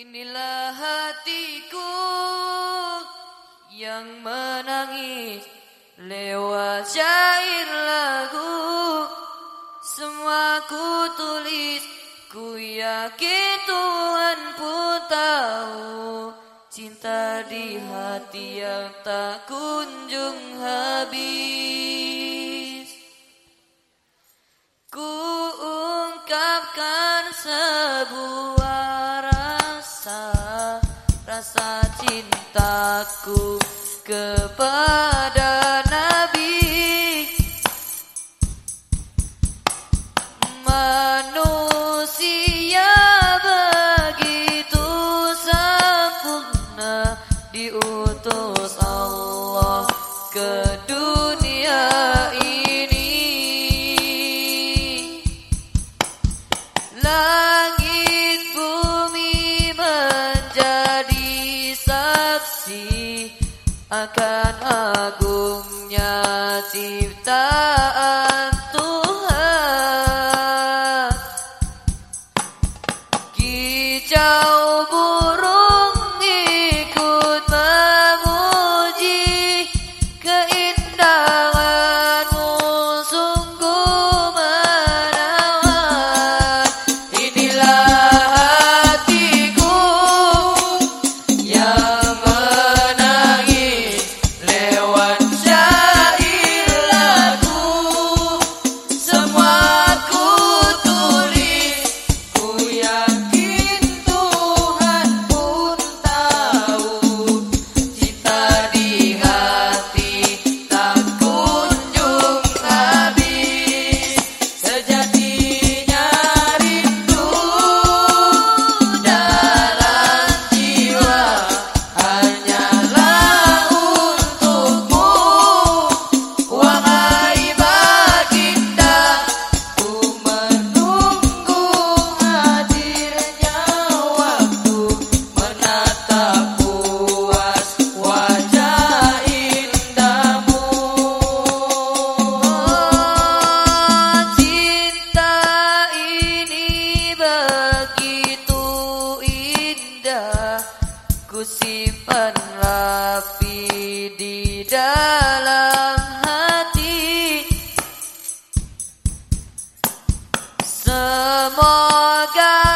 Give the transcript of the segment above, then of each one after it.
Inilah hatiku yang menangis lewat syair lagu. Semua ku tulis, ku yakin Tuhan pun tahu. Cinta di hati yang tak kunjung habis. Ku ungkapkan sebuah rasa cintaku kepada Nabi. Manusia begitu sempurna diutus Allah ke akan agungnya ciptaan. Semoga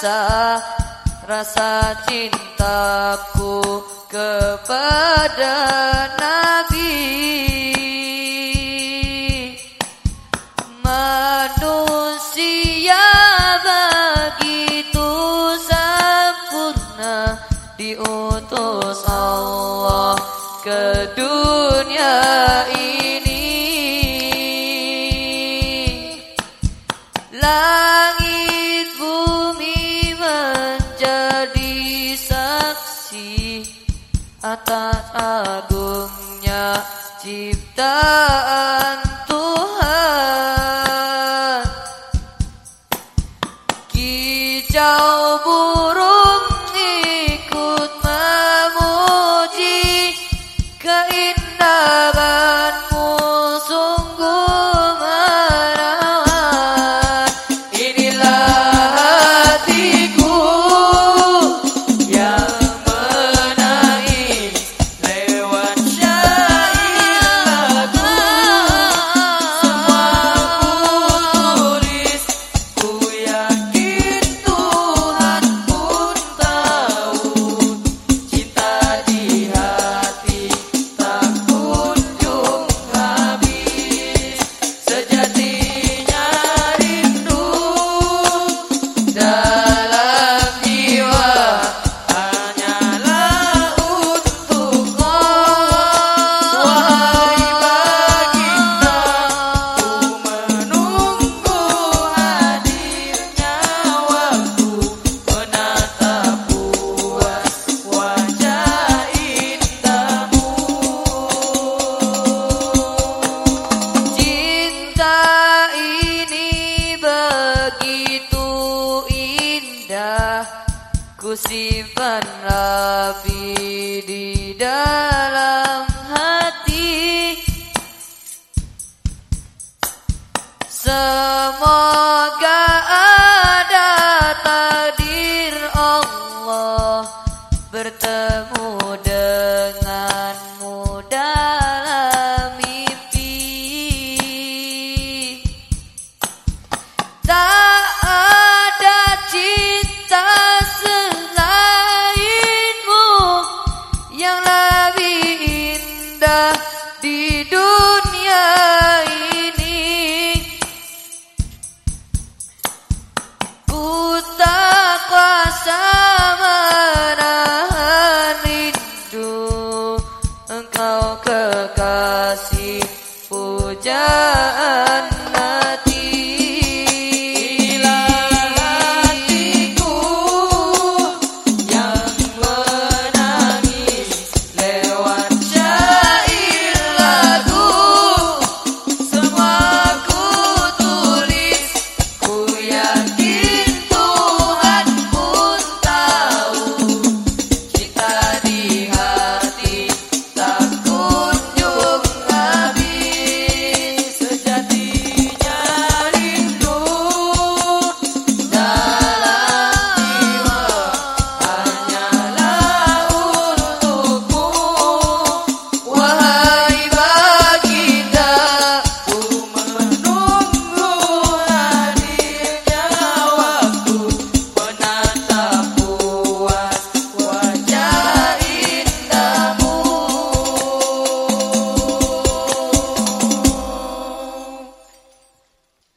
rasa rasa cintaku kepada Nabi. Manusia begitu sempurna diutus Allah kedua atas agungnya ciptaan hujan